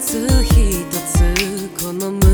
つ一つこの胸